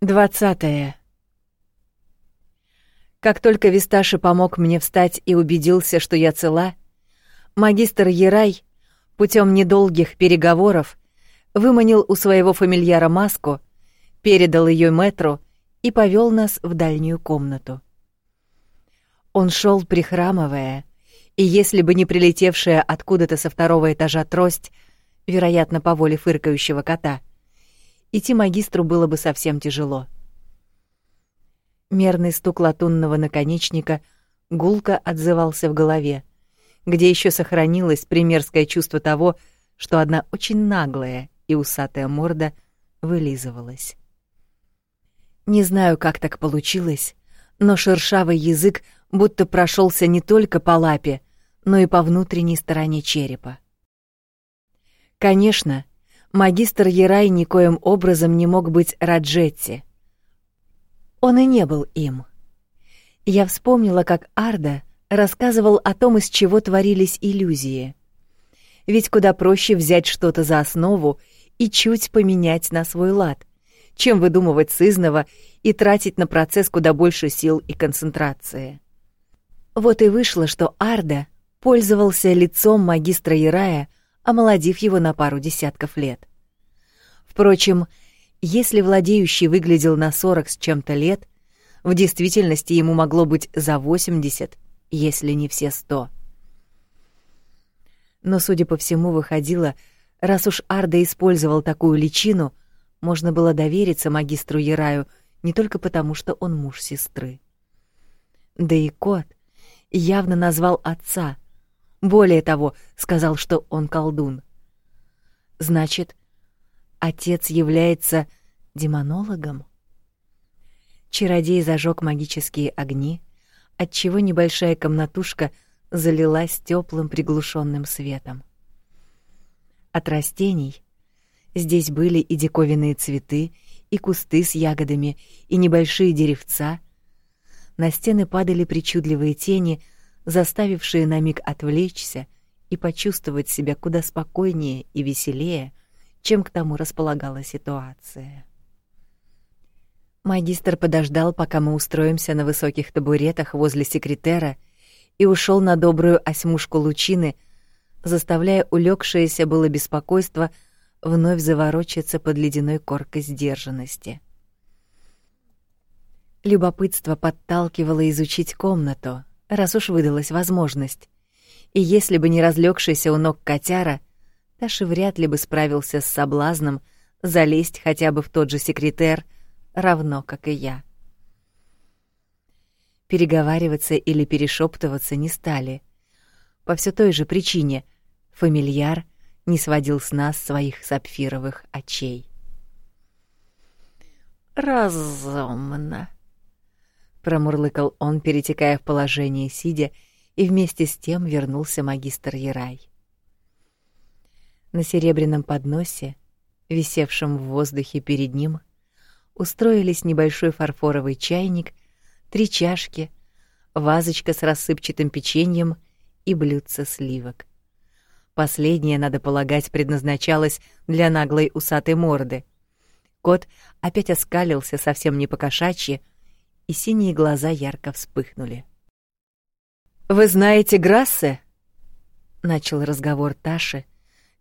Двадцатое. Как только Висташи помог мне встать и убедился, что я цела, магистр Ерай путем недолгих переговоров выманил у своего фамильяра маску, передал ее мэтру и повел нас в дальнюю комнату. Он шел прихрамывая, и если бы не прилетевшая откуда-то со второго этажа трость, вероятно, по воле фыркающего кота, идти магистру было бы совсем тяжело. Мерный стук латунного наконечника гулко отзывался в голове, где еще сохранилось примерское чувство того, что одна очень наглая и усатая морда вылизывалась. Не знаю, как так получилось, но шершавый язык будто прошелся не только по лапе, но и по внутренней стороне черепа. Конечно, магистр Ерай никоим образом не мог быть Раджетти. Он и не был им. Я вспомнила, как Арда рассказывал о том, из чего творились иллюзии. Ведь куда проще взять что-то за основу и чуть поменять на свой лад, чем выдумывать сызново и тратить на процесс куда больше сил и концентрации. Вот и вышло, что Арда пользовался лицом магистра Ирая, омолодив его на пару десятков лет. Впрочем, если владеющий выглядел на сорок с чем-то лет, в действительности ему могло быть за восемьдесят, если не все сто. Но, судя по всему, выходило, раз уж Арда использовал такую личину, можно было довериться магистру Яраю не только потому, что он муж сестры. Да и кот явно назвал отца, более того, сказал, что он колдун. Значит, отец является демонологом? Чародей зажег магические огни, отчего небольшая комнатушка залилась теплым приглушенным светом. От растений здесь были и диковинные цветы, и кусты с ягодами, и небольшие деревца. На стены падали причудливые тени, заставившие на миг отвлечься и почувствовать себя куда спокойнее и веселее, чем к тому располагала ситуация. Магистр подождал, пока мы устроимся на высоких табуретах возле секретера, и ушел на добрую осьмушку лучины, заставляя улегшееся было беспокойство вновь заворочиться под ледяной коркой сдержанности. Любопытство подталкивало изучить комнату, раз уж выдалась возможность. И если бы не разлегшийся у ног котяра, Таши вряд ли бы справился с соблазном залезть хотя бы в тот же секретер, равно как и я. Переговариваться или перешептываться не стали. По все той же причине фамильяр не сводил с нас своих сапфировых очей. «Разумно», промурлыкал он, перетекая в положение сидя, и вместе с тем вернулся магистр Ерай. На серебряном подносе, висевшем в воздухе перед ним, устроились небольшой фарфоровый чайник, три чашки, вазочка с рассыпчатым печеньем и блюдце сливок. Последнее, надо полагать, предназначалось для наглой усатой морды. Кот опять оскалился совсем не по-кошачьи, и синие глаза ярко вспыхнули. «Вы знаете Грассе?» — начал разговор Таши,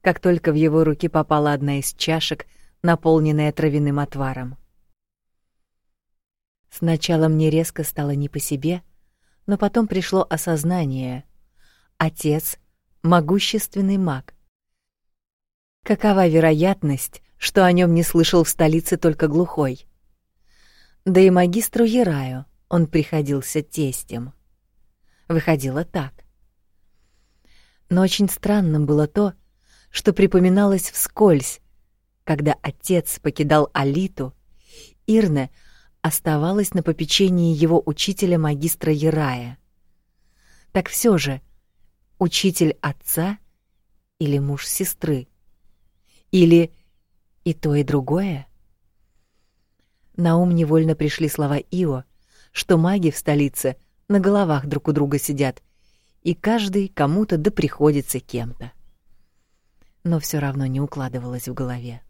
как только в его руки попала одна из чашек, наполненная травяным отваром. Сначала мне резко стало не по себе, но потом пришло осознание. Отец — могущественный маг. Какова вероятность, что о нем не слышал в столице только глухой? Да и магистру Ераю он приходился тестем. Выходило так. Но очень странным было то, что припоминалось вскользь, когда отец покидал Алиту, Ирне оставалась на попечении его учителя магистра Ерая. Так все же, учитель отца или муж сестры? Или и то, и другое? На ум невольно пришли слова Ио, что маги в столице на головах друг у друга сидят, и каждый кому-то да приходится кем-то. Но все равно не укладывалось в голове.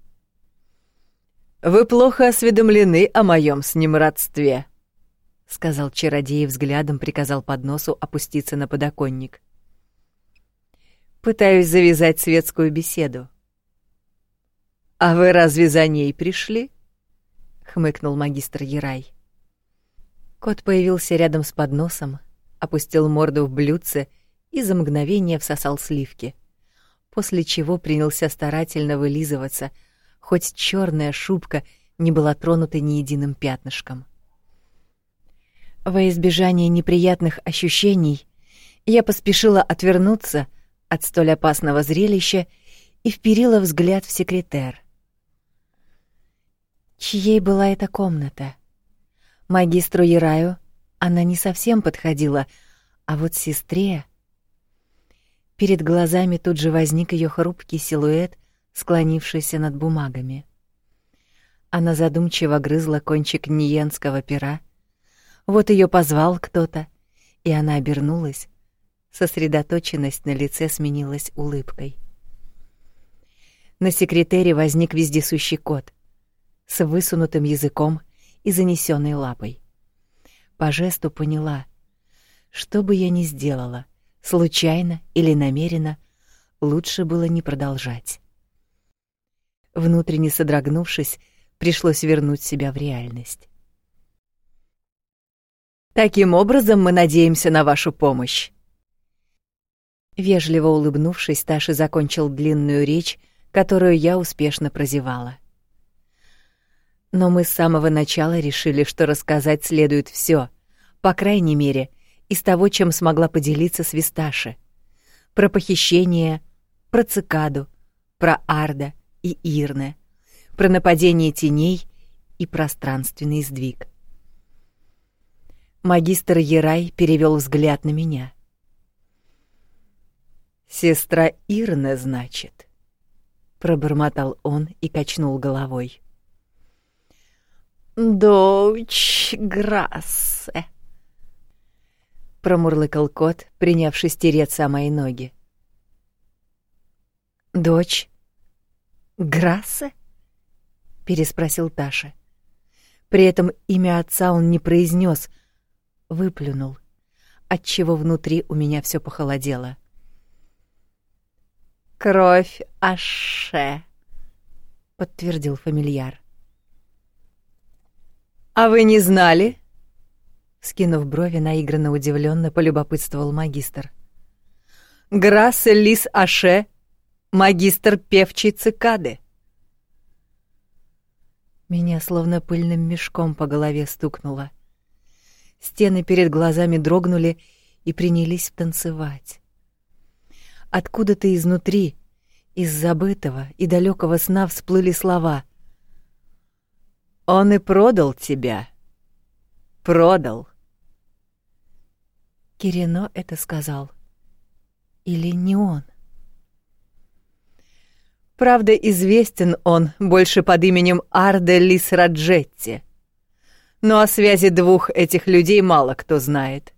Вы плохо осведомлены о моем с ним родстве, сказал чародей взглядом приказал подносу опуститься на подоконник. Пытаюсь завязать светскую беседу. А вы разве за ней пришли? Хмыкнул магистр Ерай. Кот появился рядом с подносом, опустил морду в блюдце и за мгновение всосал сливки, после чего принялся старательно вылизываться, хоть черная шубка не была тронута ни единым пятнышком. Во избежание неприятных ощущений я поспешила отвернуться от столь опасного зрелища и вперила взгляд в секретер. Чьей была эта комната? Магистру Яраю она не совсем подходила, а вот сестре... Перед глазами тут же возник ее хрупкий силуэт, склонившийся над бумагами. Она задумчиво грызла кончик ниенского пера. Вот ее позвал кто-то, и она обернулась. Сосредоточенность на лице сменилась улыбкой. На секретере возник вездесущий кот с высунутым языком и занесенной лапой. По жесту поняла, что бы я ни сделала, случайно или намеренно, лучше было не продолжать. Внутренне содрогнувшись, пришлось вернуть себя в реальность. Таким образом, мы надеемся на вашу помощь. Вежливо улыбнувшись, Таша закончил длинную речь, которую я успешно прозевала. Но мы с самого начала решили, что рассказать следует все, по крайней мере, из того, чем смогла поделиться с Висташи. Про похищение, про цикаду, про Арда и Ирне, про нападение теней и пространственный сдвиг. Магистр Ерай перевел взгляд на меня. «Сестра Ирне, значит?» — пробормотал он и качнул головой. «Дочь Грассе», — промурлыкал кот, принявшись тереться о мои ноги. «Дочь Грассе?» — переспросил Таша. При этом имя отца он не произнес, выплюнул, отчего внутри у меня все похолодело. «Кровь Аше», — подтвердил фамильяр. «А вы не знали?» Скинув брови, наигранно удивленно полюбопытствовал магистр. «Грассе Лис Аше, магистр певчей цикады». Меня словно пыльным мешком по голове стукнуло. Стены перед глазами дрогнули и принялись танцевать. Откуда-то изнутри, из забытого и далекого сна всплыли слова. Он и продал тебя. Продал. Кирино это сказал. Или не он? Правда, известен он больше под именем Арде Лис Раджетти. Но о связи двух этих людей мало кто знает.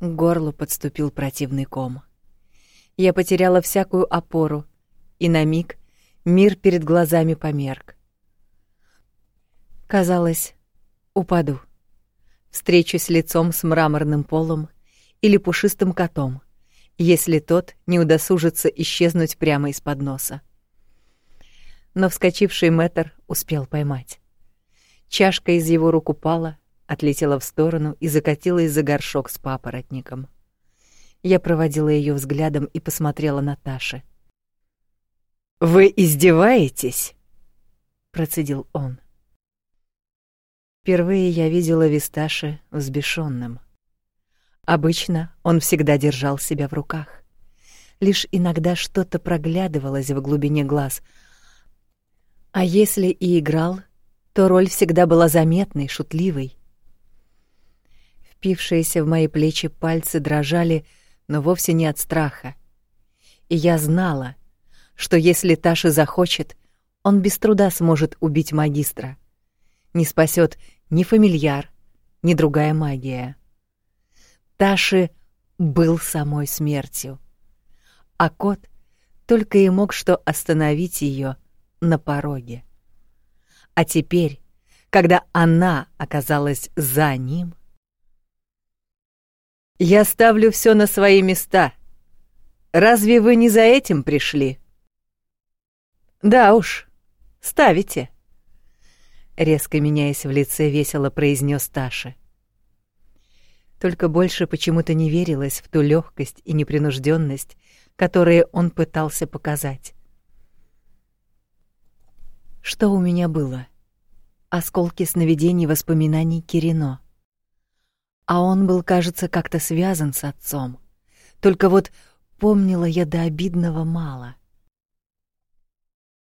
К горлу подступил противный ком. Я потеряла всякую опору, и на миг мир перед глазами померк. Казалось, упаду. Встречусь лицом с мраморным полом или пушистым котом, если тот не удосужится исчезнуть прямо из-под носа. Но вскочивший мэтр успел поймать. Чашка из его рук упала, отлетела в сторону и закатилась за горшок с папоротником. Я проводила ее взглядом и посмотрела на Таши. «Вы издеваетесь?» — процедил он. Впервые я видела Висташи взбешенным. Обычно он всегда держал себя в руках. Лишь иногда что-то проглядывалось в глубине глаз. А если и играл, то роль всегда была заметной, шутливой. Впившиеся в мои плечи пальцы дрожали, но вовсе не от страха. И я знала, что если Таша захочет, он без труда сможет убить магистра. Не спасет ни фамильяр, ни другая магия. Таши был самой смертью, а кот только и мог что остановить ее, на пороге. А теперь, когда она оказалась за ним, я ставлю все на свои места. Разве вы не за этим пришли? Да уж, ставите. Резко меняясь в лице, весело произнес Таша. Только больше почему-то не верилось в ту легкость и непринужденность, которые он пытался показать. Что у меня было? Осколки сновидений воспоминаний Кирино а он был, кажется, как-то связан с отцом. Только вот помнила я до обидного мало.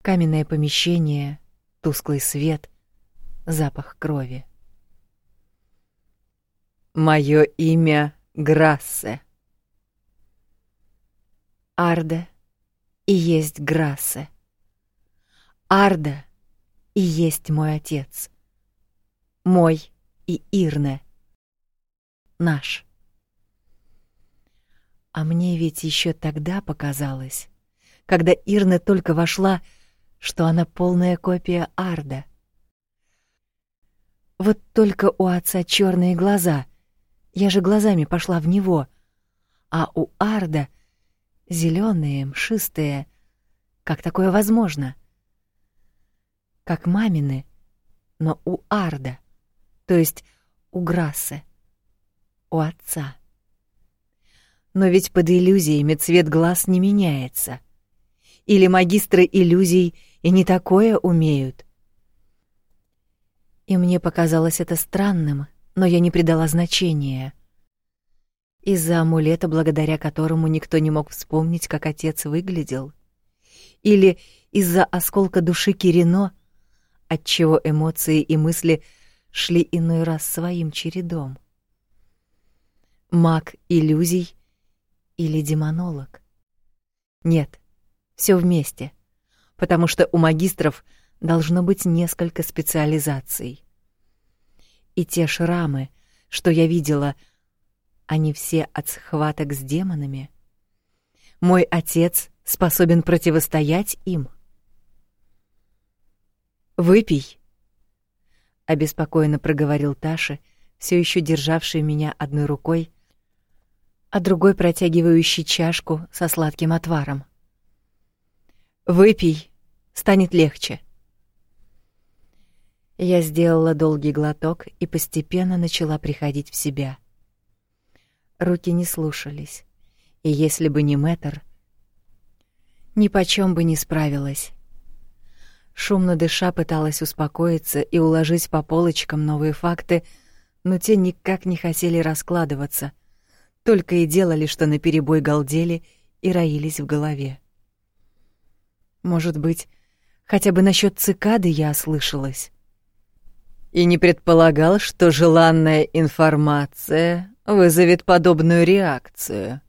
Каменное помещение, тусклый свет, запах крови. Моё имя Грассе. Арда и есть Грассе. Арда и есть мой отец. Мой и Ирне — наш. А мне ведь еще тогда показалось, когда Ирна только вошла, что она полная копия Арда. Вот только у отца черные глаза. Я же глазами пошла в него. А у Арда зеленые, мшистые. Как такое возможно? Как мамины, но у Арда, то есть у Грассы у отца. Но ведь под иллюзиями цвет глаз не меняется. Или магистры иллюзий и не такое умеют. И мне показалось это странным, но я не придала значения. Из-за амулета, благодаря которому никто не мог вспомнить, как отец выглядел. Или из-за осколка души Кирино, отчего эмоции и мысли шли иной раз своим чередом маг иллюзий или демонолог. Нет, все вместе, потому что у магистров должно быть несколько специализаций. И те шрамы, что я видела, они все от схваток с демонами. Мой отец способен противостоять им. Выпей, обеспокоенно проговорил Таша, все еще державший меня одной рукой, а другой протягивающий чашку со сладким отваром. «Выпей, станет легче». Я сделала долгий глоток и постепенно начала приходить в себя. Руки не слушались, и если бы не мэтр, ни почем бы не справилась. Шумно дыша пыталась успокоиться и уложить по полочкам новые факты, но те никак не хотели раскладываться — только и делали, что наперебой галдели и роились в голове. Может быть, хотя бы насчет цикады я ослышалась. И не предполагал, что желанная информация вызовет подобную реакцию.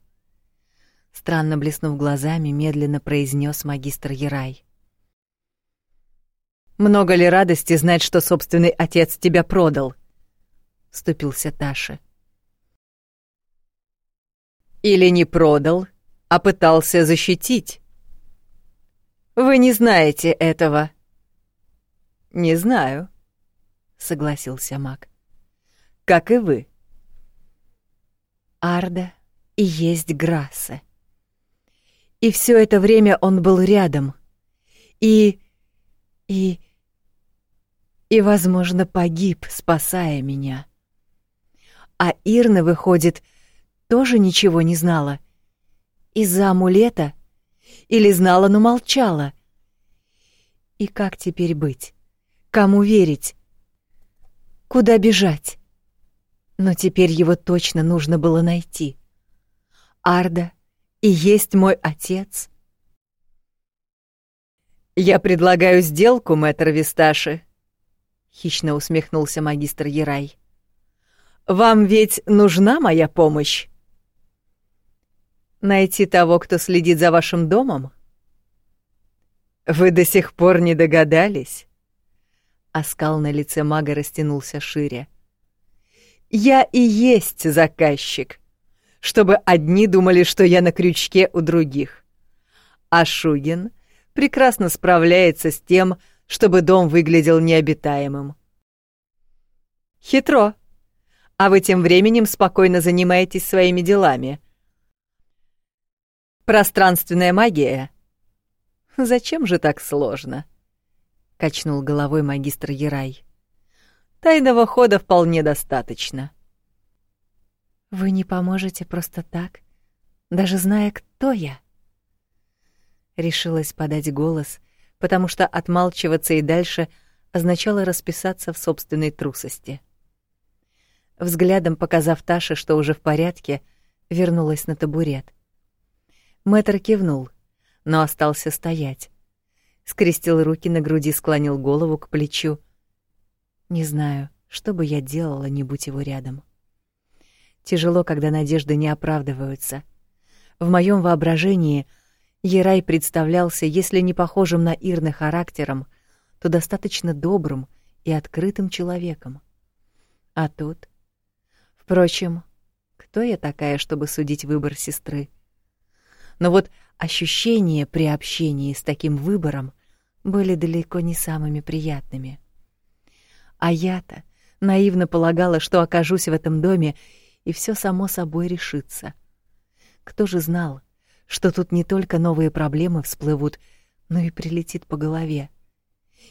Странно блеснув глазами, медленно произнес магистр Ярай. Много ли радости знать, что собственный отец тебя продал? Вступился Таша. Или не продал, а пытался защитить? Вы не знаете этого. Не знаю, согласился Мак. Как и вы. Арда и есть Грассе. И все это время он был рядом. И и и, возможно, погиб, спасая меня. А Ирна выходит, тоже ничего не знала? Из-за амулета? Или знала, но молчала? И как теперь быть? Кому верить? Куда бежать? Но теперь его точно нужно было найти. Арда и есть мой отец. Я предлагаю сделку, мэтр Висташи, хищно усмехнулся магистр Ерай. Вам ведь нужна моя помощь? Найти того, кто следит за вашим домом? Вы до сих пор не догадались? Оскал на лице мага растянулся шире. Я и есть заказчик, чтобы одни думали, что я на крючке у других. А Шугин прекрасно справляется с тем, чтобы дом выглядел необитаемым. Хитро. А вы тем временем спокойно занимаетесь своими делами. Пространственная магия. Зачем же так сложно? Качнул головой магистр Ерай. Тайного хода вполне достаточно. Вы не поможете просто так, даже зная, кто я. Решилась подать голос, потому что отмалчиваться и дальше означало расписаться в собственной трусости. Взглядом показав Таше, что уже в порядке, вернулась на табурет. Мэтр кивнул, но остался стоять. Скрестил руки на груди, склонил голову к плечу. Не знаю, что бы я делала, не будь его рядом. Тяжело, когда надежды не оправдываются. В моем воображении Ерай представлялся, если не похожим на Ирны характером, то достаточно добрым и открытым человеком. А тут... Впрочем, кто я такая, чтобы судить выбор сестры? Но вот ощущения при общении с таким выбором были далеко не самыми приятными. А я-то наивно полагала, что окажусь в этом доме, и все само собой решится. Кто же знал, что тут не только новые проблемы всплывут, но и прилетит по голове.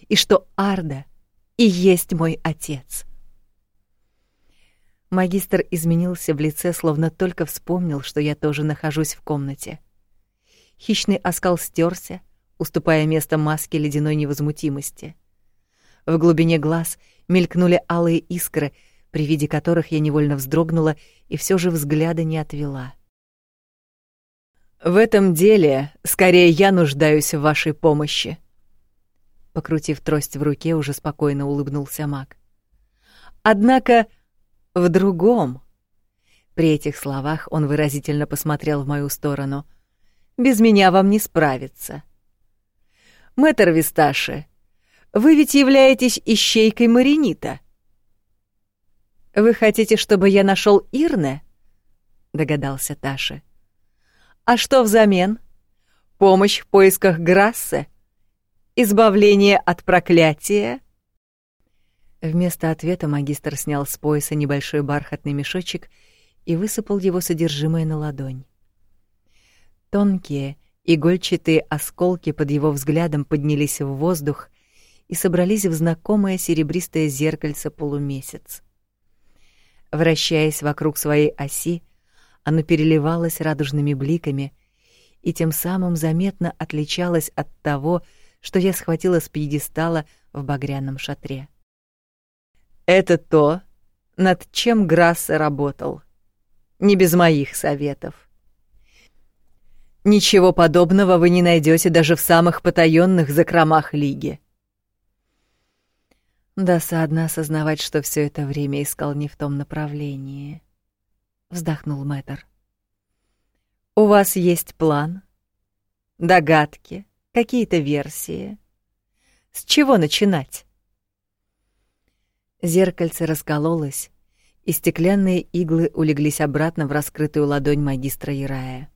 И что Арда и есть мой отец. Магистр изменился в лице, словно только вспомнил, что я тоже нахожусь в комнате. Хищный оскал стерся, уступая место маске ледяной невозмутимости. В глубине глаз мелькнули алые искры, при виде которых я невольно вздрогнула и все же взгляда не отвела. В этом деле скорее я нуждаюсь в вашей помощи. Покрутив трость в руке, уже спокойно улыбнулся маг. Однако в другом. При этих словах он выразительно посмотрел в мою сторону. Без меня вам не справиться. Мэтр Висташи, вы ведь являетесь ищейкой Маринита. Вы хотите, чтобы я нашел Ирне? догадался Таша. А что взамен? Помощь в поисках Грассы? Избавление от проклятия? Вместо ответа магистр снял с пояса небольшой бархатный мешочек и высыпал его содержимое на ладонь. Тонкие, игольчатые осколки под его взглядом поднялись в воздух и собрались в знакомое серебристое зеркальце полумесяц. Вращаясь вокруг своей оси, оно переливалось радужными бликами и тем самым заметно отличалось от того, что я схватила с пьедестала в багряном шатре. Это то, над чем Грассе работал. Не без моих советов. Ничего подобного вы не найдете даже в самых потаенных закромах лиги. Досадно осознавать, что все это время искал не в том направлении вздохнул Мэтр. У вас есть план? Догадки? Какие-то версии? С чего начинать? Зеркальце раскололось, и стеклянные иглы улеглись обратно в раскрытую ладонь магистра Ирая.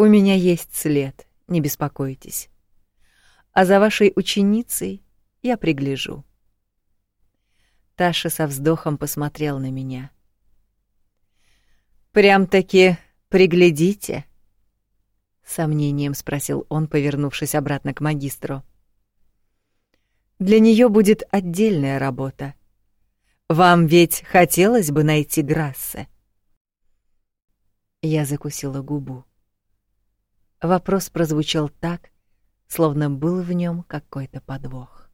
У меня есть след, не беспокойтесь. А за вашей ученицей я пригляжу. Таша со вздохом посмотрел на меня. Прям-таки приглядите? Сомнением спросил он, повернувшись обратно к магистру. Для нее будет отдельная работа. Вам ведь хотелось бы найти Грассе. Я закусила губу. Вопрос прозвучал так, словно был в нем какой-то подвох.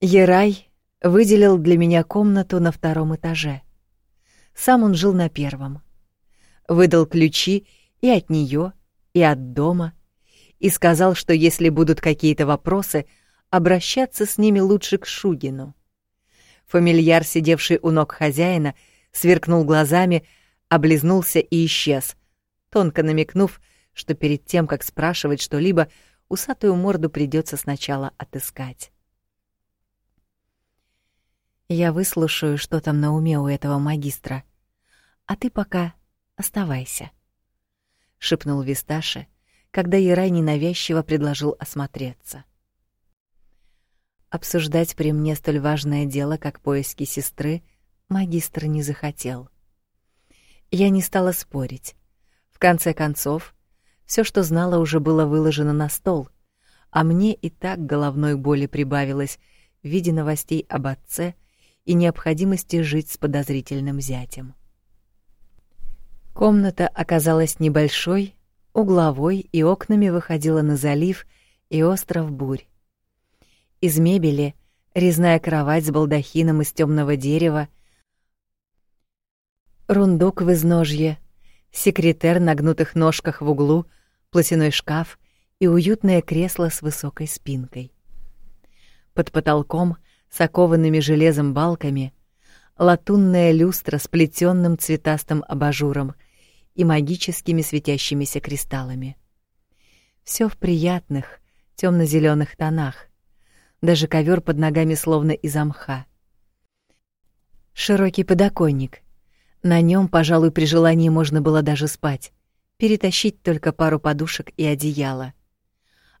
Ерай выделил для меня комнату на втором этаже. Сам он жил на первом. Выдал ключи и от нее, и от дома, и сказал, что если будут какие-то вопросы, обращаться с ними лучше к Шугину. Фамильяр, сидевший у ног хозяина, сверкнул глазами, облизнулся и исчез, тонко намекнув, что перед тем, как спрашивать что-либо, усатую морду придется сначала отыскать. Я выслушаю, что там на уме у этого магистра. А ты пока Оставайся, шепнул Висташе, когда Ирай ненавязчиво предложил осмотреться. Обсуждать при мне столь важное дело, как поиски сестры, магистр не захотел. Я не стала спорить. В конце концов, все, что знала, уже было выложено на стол, а мне и так головной боли прибавилось в виде новостей об отце и необходимости жить с подозрительным зятем. Комната оказалась небольшой, угловой и окнами выходила на залив и остров Бурь. Из мебели резная кровать с балдахином из темного дерева, рундук в изножье, секретер на гнутых ножках в углу, платяной шкаф и уютное кресло с высокой спинкой. Под потолком, с окованными железом балками, латунная люстра с плетённым цветастым абажуром — и магическими светящимися кристаллами. Все в приятных темно зеленых тонах. Даже ковер под ногами словно из мха. Широкий подоконник. На нем, пожалуй, при желании можно было даже спать. Перетащить только пару подушек и одеяло.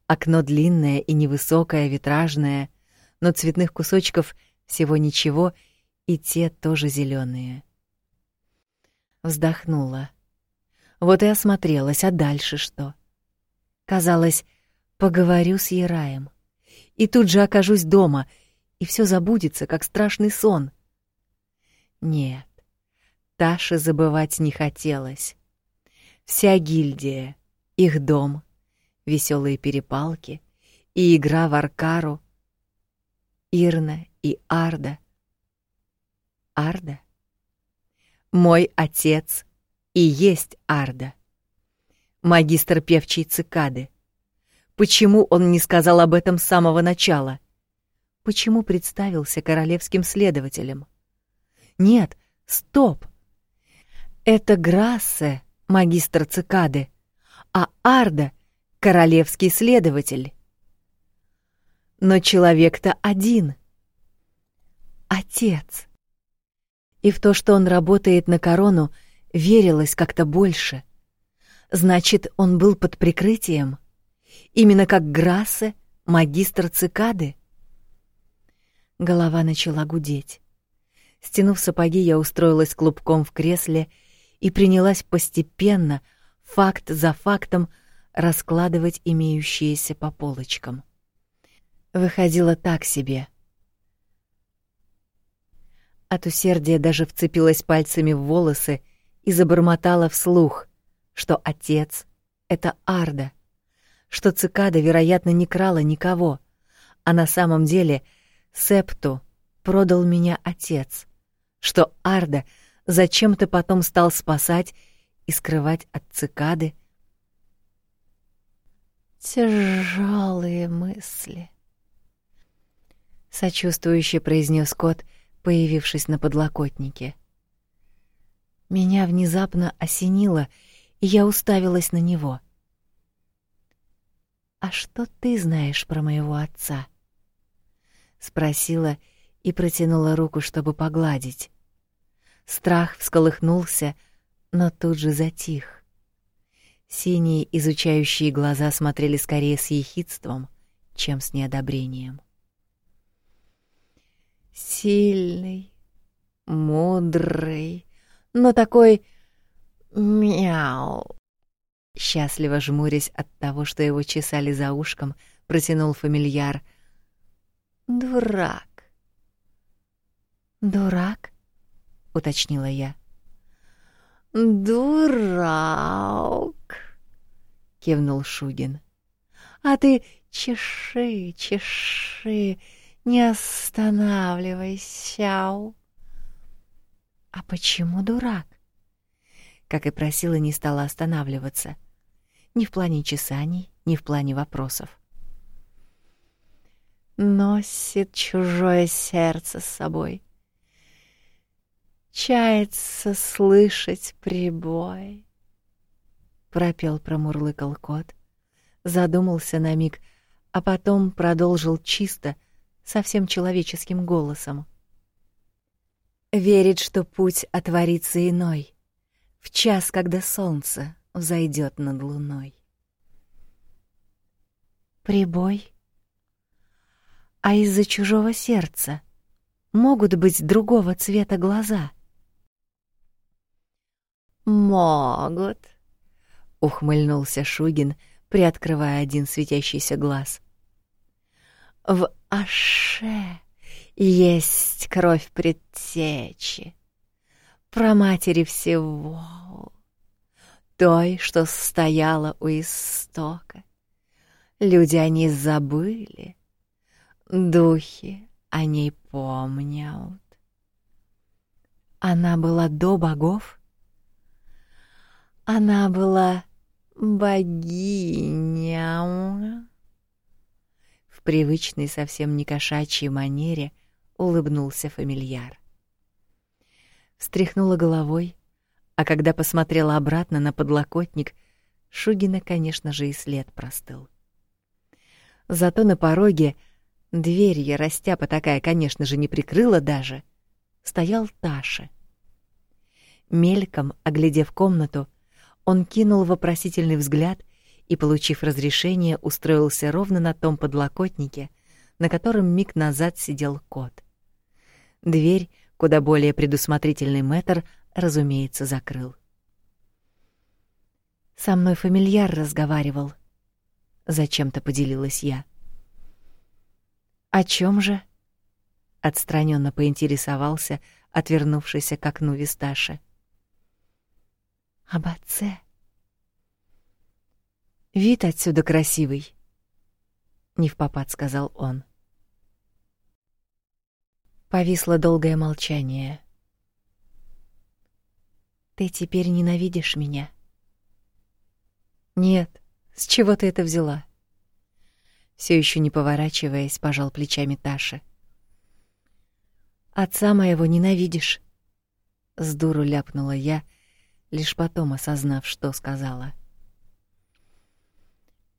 Окно длинное и невысокое, витражное, но цветных кусочков всего ничего, и те тоже зеленые. Вздохнула. Вот и осмотрелась, а дальше что? Казалось, поговорю с Ераем, и тут же окажусь дома, и все забудется, как страшный сон. Нет, Таше забывать не хотелось. Вся гильдия, их дом, веселые перепалки и игра в аркару, Ирна и Арда. Арда? Мой отец и есть Арда. Магистр певчей цикады. Почему он не сказал об этом с самого начала? Почему представился королевским следователем? Нет, стоп. Это Грассе, магистр цикады, а Арда — королевский следователь. Но человек-то один. Отец. И в то, что он работает на корону — верилось как-то больше. Значит, он был под прикрытием, именно как Грассе, магистр цикады. Голова начала гудеть. Стянув сапоги, я устроилась клубком в кресле и принялась постепенно, факт за фактом, раскладывать имеющиеся по полочкам. Выходило так себе. От усердия даже вцепилась пальцами в волосы и забормотала вслух, что отец — это Арда, что цикада, вероятно, не крала никого, а на самом деле Септу продал меня отец, что Арда зачем-то потом стал спасать и скрывать от цикады. Тяжелые мысли. Сочувствующе произнес кот, появившись на подлокотнике. — меня внезапно осенило, и я уставилась на него. «А что ты знаешь про моего отца?» Спросила и протянула руку, чтобы погладить. Страх всколыхнулся, но тут же затих. Синие изучающие глаза смотрели скорее с ехидством, чем с неодобрением. Сильный, мудрый, но такой мяу. Счастливо жмурясь от того, что его чесали за ушком, протянул фамильяр. Дурак. Дурак? Уточнила я. Дурак, кивнул Шугин. А ты чеши, чеши, не останавливайся. А почему дурак? Как и просила, не стала останавливаться. Ни в плане чесаний, ни в плане вопросов. Носит чужое сердце с собой. Чается слышать прибой. Пропел, промурлыкал кот, задумался на миг, а потом продолжил чисто, совсем человеческим голосом. Верит, что путь отворится иной, в час, когда солнце взойдет над луной. Прибой? А из-за чужого сердца могут быть другого цвета глаза? Могут, ухмыльнулся Шугин, приоткрывая один светящийся глаз. В Аше есть кровь предтечи, про матери всего, той, что стояла у истока. Люди о ней забыли, духи о ней помнят. Она была до богов? Она была богиня. В привычной совсем не кошачьей манере улыбнулся фамильяр. Встряхнула головой, а когда посмотрела обратно на подлокотник, Шугина, конечно же, и след простыл. Зато на пороге дверь я растяпа такая, конечно же, не прикрыла даже, стоял Таша. Мельком, оглядев комнату, он кинул вопросительный взгляд и, получив разрешение, устроился ровно на том подлокотнике, на котором миг назад сидел кот. Дверь, куда более предусмотрительный мэтр, разумеется, закрыл. Со мной фамильяр разговаривал. Зачем-то поделилась я. О чем же? Отстраненно поинтересовался, отвернувшийся к окну Висташи. Об отце. Вид отсюда красивый, не в попад сказал он. Повисло долгое молчание. Ты теперь ненавидишь меня? Нет. С чего ты это взяла? Все еще не поворачиваясь, пожал плечами Таша. Отца моего ненавидишь? С дуру ляпнула я, лишь потом осознав, что сказала.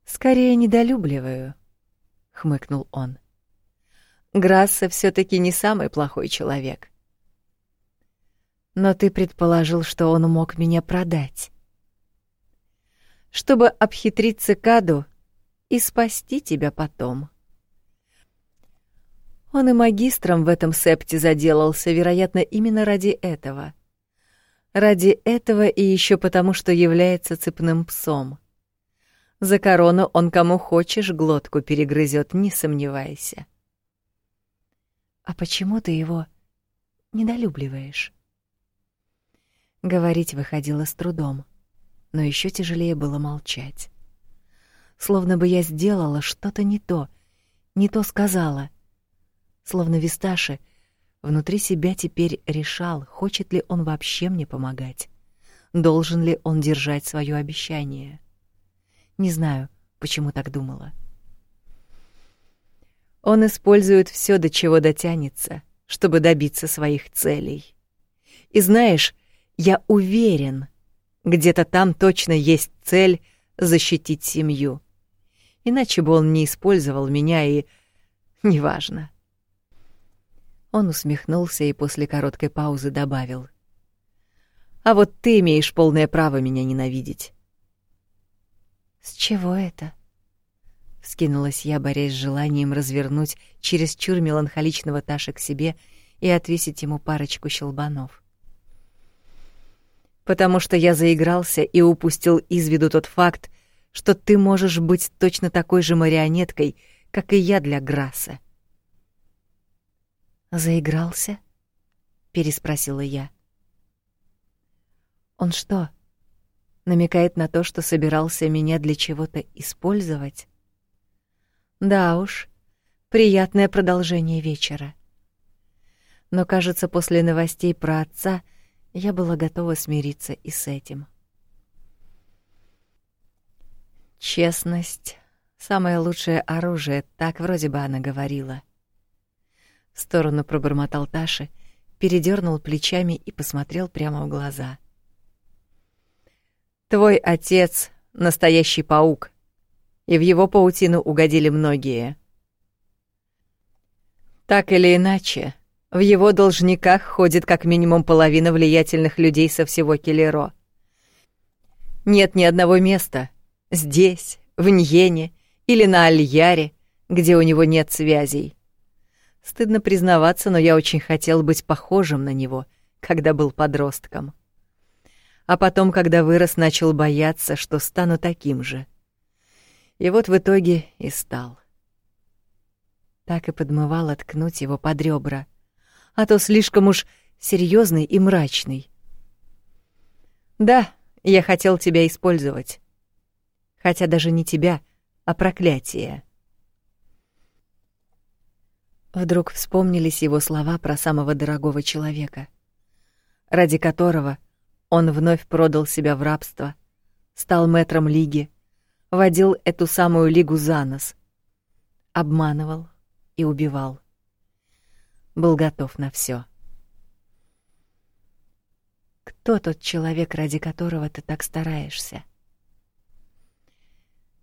Скорее недолюбливаю, хмыкнул он. Грасса все таки не самый плохой человек. Но ты предположил, что он мог меня продать. Чтобы обхитрить цикаду и спасти тебя потом. Он и магистром в этом септе заделался, вероятно, именно ради этого. Ради этого и еще потому, что является цепным псом. За корону он кому хочешь глотку перегрызет, не сомневайся. А почему ты его недолюбливаешь? Говорить выходило с трудом, но еще тяжелее было молчать. Словно бы я сделала что-то не то, не то сказала. Словно Висташи внутри себя теперь решал, хочет ли он вообще мне помогать. Должен ли он держать свое обещание? Не знаю, почему так думала. Он использует все, до чего дотянется, чтобы добиться своих целей. И знаешь, я уверен, где-то там точно есть цель защитить семью. Иначе бы он не использовал меня и... Неважно. Он усмехнулся и после короткой паузы добавил. «А вот ты имеешь полное право меня ненавидеть». «С чего это?» Скинулась я, борясь с желанием развернуть через чур меланхоличного Таша к себе и отвесить ему парочку щелбанов. «Потому что я заигрался и упустил из виду тот факт, что ты можешь быть точно такой же марионеткой, как и я для Грасса». «Заигрался?» — переспросила я. «Он что, намекает на то, что собирался меня для чего-то использовать?» Да уж, приятное продолжение вечера. Но, кажется, после новостей про отца я была готова смириться и с этим. Честность — самое лучшее оружие, так вроде бы она говорила. В сторону пробормотал Таши, передернул плечами и посмотрел прямо в глаза. «Твой отец — настоящий паук», и в его паутину угодили многие. Так или иначе, в его должниках ходит как минимум половина влиятельных людей со всего Келеро. Нет ни одного места здесь, в Ньене или на Альяре, где у него нет связей. Стыдно признаваться, но я очень хотел быть похожим на него, когда был подростком. А потом, когда вырос, начал бояться, что стану таким же. И вот в итоге и стал. Так и подмывал откнуть его под ребра, а то слишком уж серьезный и мрачный. Да, я хотел тебя использовать. Хотя даже не тебя, а проклятие. Вдруг вспомнились его слова про самого дорогого человека, ради которого он вновь продал себя в рабство, стал мэтром лиги, водил эту самую лигу за нос, обманывал и убивал. Был готов на все. Кто тот человек, ради которого ты так стараешься?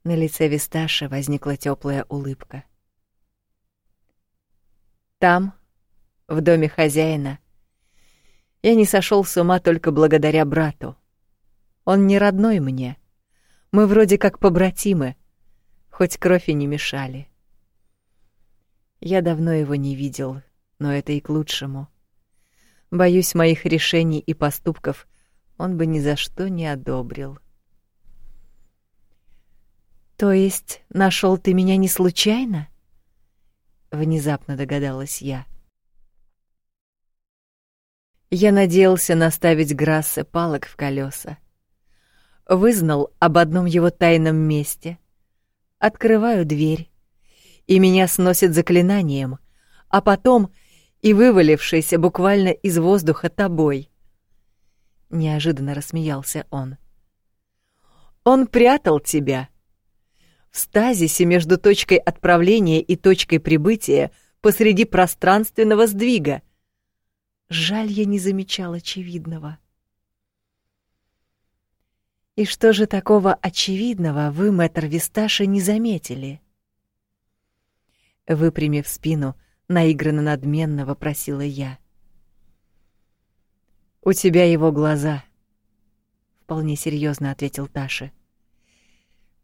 На лице Висташи возникла теплая улыбка. Там, в доме хозяина, я не сошел с ума только благодаря брату. Он не родной мне. Мы вроде как побратимы, хоть кровь и не мешали. Я давно его не видел, но это и к лучшему. Боюсь, моих решений и поступков он бы ни за что не одобрил. То есть нашел ты меня не случайно? Внезапно догадалась я. Я надеялся наставить Грассе палок в колеса. Вызнал об одном его тайном месте. Открываю дверь, и меня сносит заклинанием, а потом и вывалившийся буквально из воздуха тобой. Неожиданно рассмеялся он. Он прятал тебя — в стазисе между точкой отправления и точкой прибытия посреди пространственного сдвига. Жаль, я не замечал очевидного. И что же такого очевидного вы, мэтр Висташи, не заметили? Выпрямив спину, наигранно надменно вопросила я. У тебя его глаза, вполне серьезно ответил Таша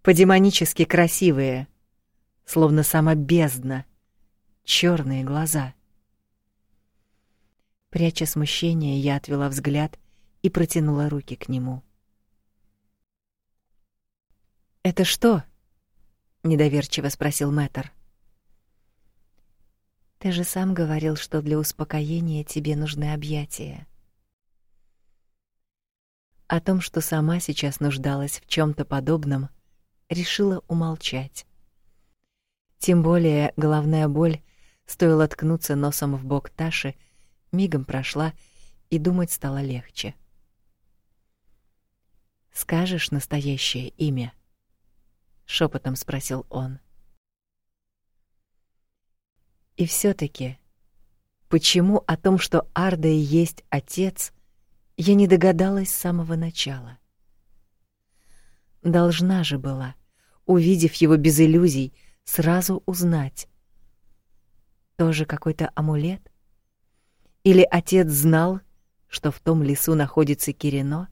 по-демонически красивые, словно сама бездна, черные глаза. Пряча смущение, я отвела взгляд и протянула руки к нему. «Это что?» — недоверчиво спросил Мэтр. «Ты же сам говорил, что для успокоения тебе нужны объятия». О том, что сама сейчас нуждалась в чем то подобном, — решила умолчать. Тем более головная боль, стоило ткнуться носом в бок Таши, мигом прошла, и думать стало легче. «Скажешь настоящее имя?» — шепотом спросил он. И все таки почему о том, что Арда и есть отец, я не догадалась с самого начала? Должна же была увидев его без иллюзий, сразу узнать. Тоже какой-то амулет? Или отец знал, что в том лесу находится Кирино?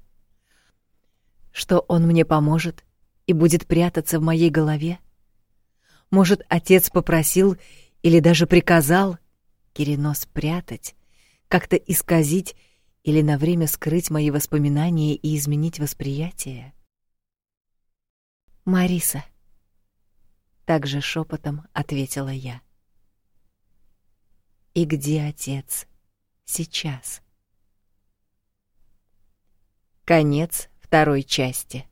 Что он мне поможет и будет прятаться в моей голове? Может, отец попросил или даже приказал Кирино спрятать, как-то исказить или на время скрыть мои воспоминания и изменить восприятие? Мариса. Также шепотом ответила я. И где отец сейчас? Конец второй части.